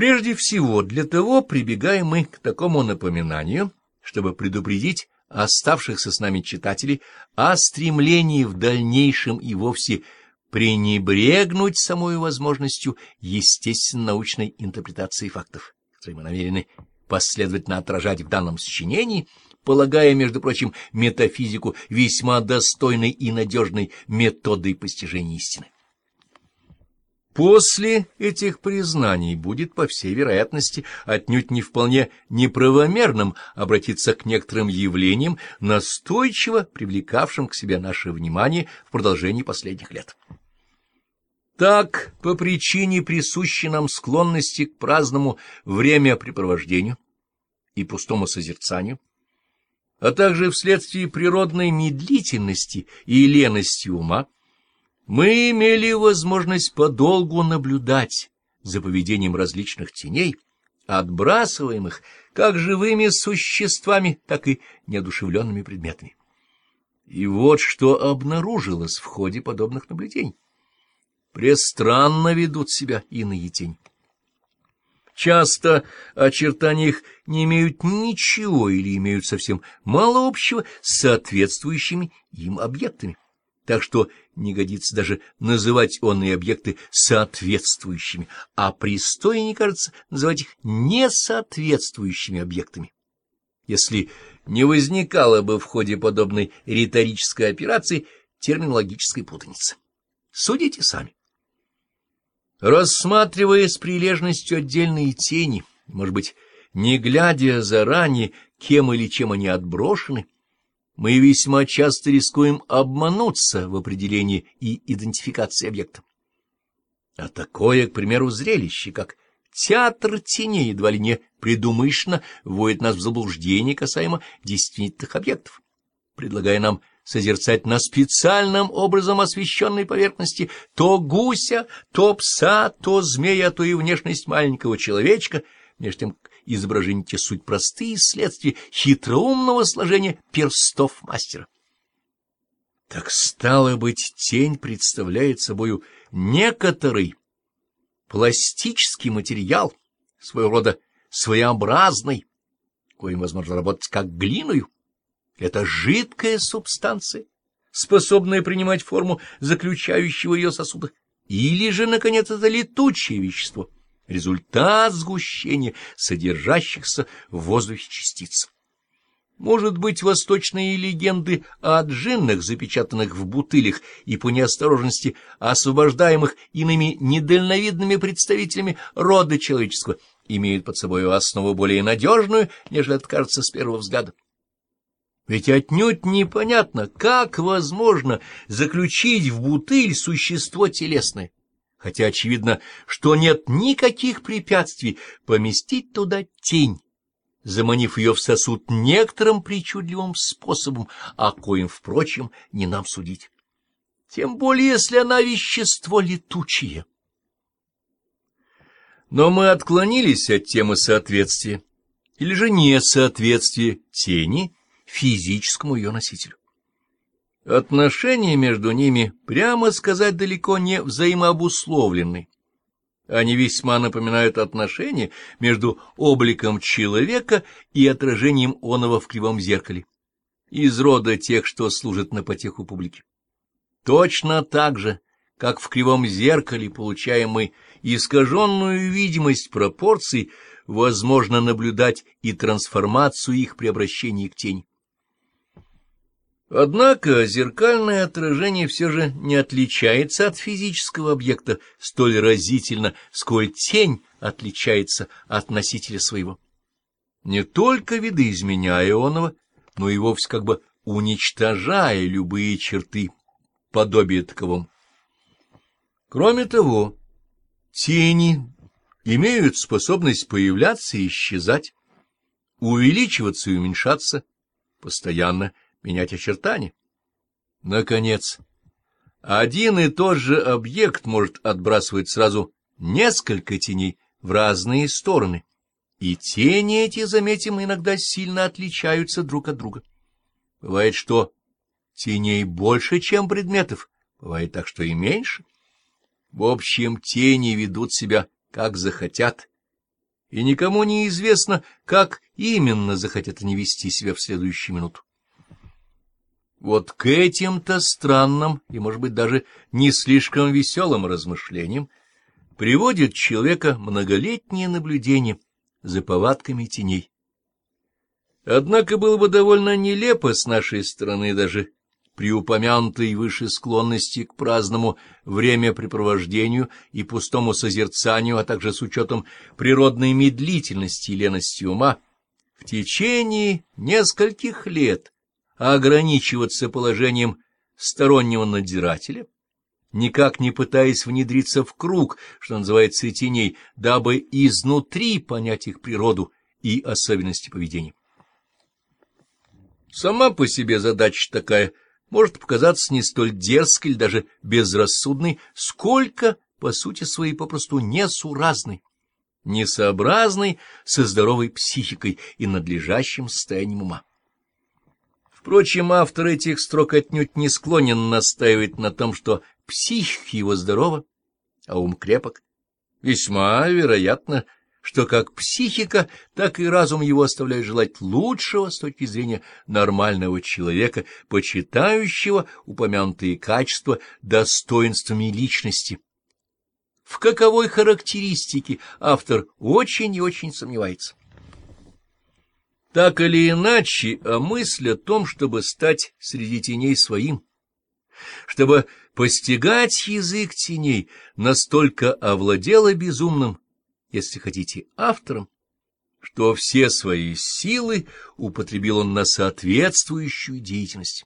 Прежде всего, для того прибегаем мы к такому напоминанию, чтобы предупредить оставшихся с нами читателей о стремлении в дальнейшем и вовсе пренебрегнуть самой возможностью естественно-научной интерпретации фактов, которые мы намерены последовательно отражать в данном сочинении, полагая, между прочим, метафизику весьма достойной и надежной методой постижения истины. После этих признаний будет, по всей вероятности, отнюдь не вполне неправомерным обратиться к некоторым явлениям, настойчиво привлекавшим к себе наше внимание в продолжении последних лет. Так, по причине присущей нам склонности к праздному времяпрепровождению и пустому созерцанию, а также вследствие природной медлительности и лености ума, мы имели возможность подолгу наблюдать за поведением различных теней, отбрасываемых как живыми существами, так и неодушевленными предметами. И вот что обнаружилось в ходе подобных наблюдений. Престранно ведут себя иные тени. Часто очертания их не имеют ничего или имеют совсем мало общего с соответствующими им объектами так что не годится даже называть онные объекты соответствующими, а пристойнее, кажется, называть их несоответствующими объектами. Если не возникало бы в ходе подобной риторической операции терминологической путаницы. Судите сами. Рассматривая с прилежностью отдельные тени, может быть, не глядя заранее, кем или чем они отброшены, мы весьма часто рискуем обмануться в определении и идентификации объекта. А такое, к примеру, зрелище, как театр теней, едва ли не предумышленно вводит нас в заблуждение касаемо действительных объектов, предлагая нам созерцать на специальном образом освещенной поверхности то гуся, то пса, то змея, то и внешность маленького человечка, между тем изображения те суть простые следствия хитроумного сложения перстов мастера. Так стало быть, тень представляет собою некоторый пластический материал, своего рода своеобразный, коим возможно работать как глиною. Это жидкая субстанция, способная принимать форму заключающего ее сосуда, или же, наконец, это летучее вещество — результат сгущения содержащихся в воздухе частиц. Может быть, восточные легенды о джиннах, запечатанных в бутылях и по неосторожности освобождаемых иными недальновидными представителями рода человеческого, имеют под собой основу более надежную, нежели это кажется с первого взгляда. Ведь отнюдь непонятно, как возможно заключить в бутыль существо телесное хотя очевидно, что нет никаких препятствий поместить туда тень, заманив ее в сосуд некоторым причудливым способом, о коем, впрочем, не нам судить. Тем более, если она вещество летучее. Но мы отклонились от темы соответствия, или же несоответствия тени физическому ее носителю. Отношения между ними, прямо сказать, далеко не взаимообусловлены. Они весьма напоминают отношения между обликом человека и отражением оного в кривом зеркале, из рода тех, что служат на потеху публики. Точно так же, как в кривом зеркале получаем мы искаженную видимость пропорций, возможно наблюдать и трансформацию их при обращении к тени. Однако зеркальное отражение все же не отличается от физического объекта столь разительно, сколь тень отличается от носителя своего. Не только видоизменяя онного, но и вовсе как бы уничтожая любые черты подобия таковому. Кроме того, тени имеют способность появляться и исчезать, увеличиваться и уменьшаться постоянно, менять очертания. Наконец, один и тот же объект может отбрасывать сразу несколько теней в разные стороны, и тени эти, заметим, иногда сильно отличаются друг от друга. Бывает, что теней больше, чем предметов, бывает так, что и меньше. В общем, тени ведут себя, как захотят, и никому не известно, как именно захотят они вести себя в следующую минуту. Вот к этим-то странным и, может быть, даже не слишком веселым размышлениям приводит человека многолетнее наблюдение за повадками теней. Однако было бы довольно нелепо с нашей стороны даже при упомянутой выше склонности к праздному времяпрепровождению и пустому созерцанию, а также с учетом природной медлительности и лености ума, в течение нескольких лет ограничиваться положением стороннего надзирателя, никак не пытаясь внедриться в круг, что называется, теней, дабы изнутри понять их природу и особенности поведения. Сама по себе задача такая — может показаться не столь дерзкой или даже безрассудной, сколько, по сути своей, попросту несуразной, несообразной со здоровой психикой и надлежащим состоянием ума. Впрочем, автор этих строк отнюдь не склонен настаивать на том, что психика его здорова, а ум крепок. Весьма вероятно, что как психика, так и разум его оставляют желать лучшего с точки зрения нормального человека, почитающего упомянутые качества достоинствами личности. В каковой характеристике автор очень и очень сомневается. Так или иначе, а мысль о том, чтобы стать среди теней своим, чтобы постигать язык теней, настолько овладела безумным, если хотите, автором, что все свои силы употребил он на соответствующую деятельность.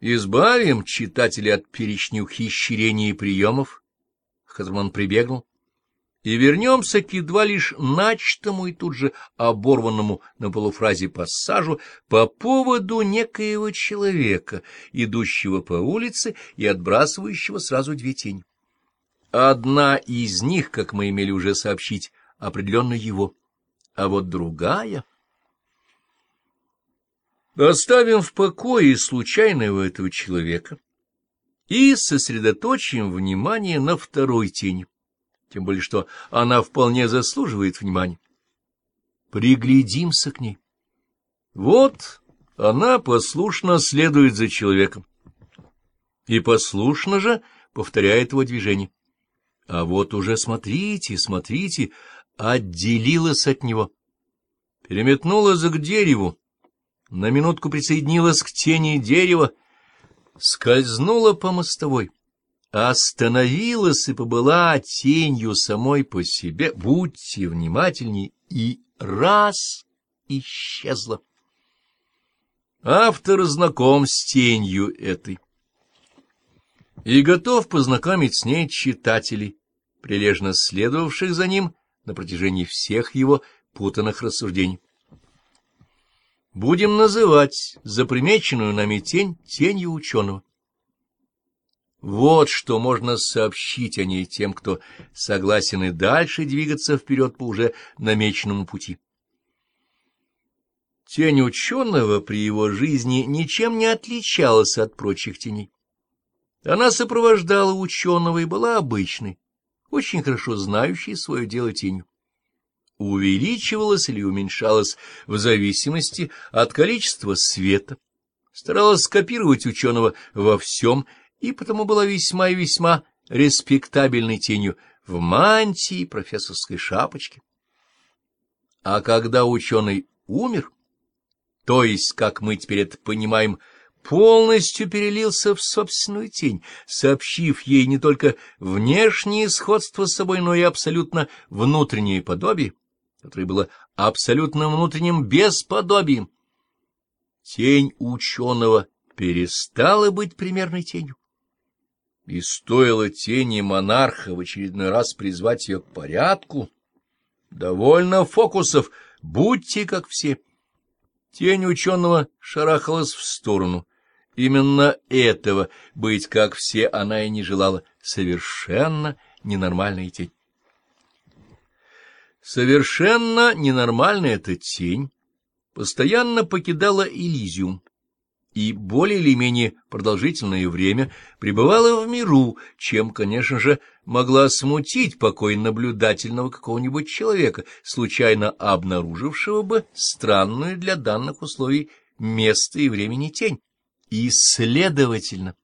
Избавим читателя от перечня ухищрений и приемов, к которым он прибегнул, и вернемся к едва лишь начатому и тут же оборванному на полуфразе пассажу по поводу некоего человека, идущего по улице и отбрасывающего сразу две тени. Одна из них, как мы имели уже сообщить, определенно его, а вот другая... Оставим в покое случайного этого человека и сосредоточим внимание на второй тени, тем более что она вполне заслуживает внимания. Приглядимся к ней. Вот она послушно следует за человеком и послушно же повторяет его движение. А вот уже смотрите, смотрите, отделилась от него, переметнулась к дереву, на минутку присоединилась к тени дерева, скользнула по мостовой, остановилась и побыла тенью самой по себе, будьте внимательней, и раз исчезла. Автор знаком с тенью этой и готов познакомить с ней читателей, прилежно следовавших за ним на протяжении всех его путанных рассуждений. Будем называть запримеченную нами тень тенью ученого. Вот что можно сообщить о ней тем, кто согласен и дальше двигаться вперед по уже намеченному пути. Тень ученого при его жизни ничем не отличалась от прочих теней. Она сопровождала ученого и была обычной, очень хорошо знающей свое дело тенью. Увеличивалась или уменьшалась в зависимости от количества света, старалась скопировать ученого во всем, и потому была весьма и весьма респектабельной тенью в мантии профессорской шапочке. А когда ученый умер, то есть, как мы теперь это понимаем, полностью перелился в собственную тень, сообщив ей не только внешнее сходство с собой, но и абсолютно внутреннее подобие, которое было абсолютно внутренним бесподобием. Тень ученого перестала быть примерной тенью. И стоило тени монарха в очередной раз призвать ее к порядку. Довольно фокусов, будьте как все. Тень ученого шарахалась в сторону. Именно этого быть, как все, она и не желала. Совершенно ненормальная тень. Совершенно ненормальная эта тень постоянно покидала Элизиум и более или менее продолжительное время пребывала в миру, чем, конечно же, могла смутить покой наблюдательного какого-нибудь человека, случайно обнаружившего бы странную для данных условий место и времени тень. И, следовательно,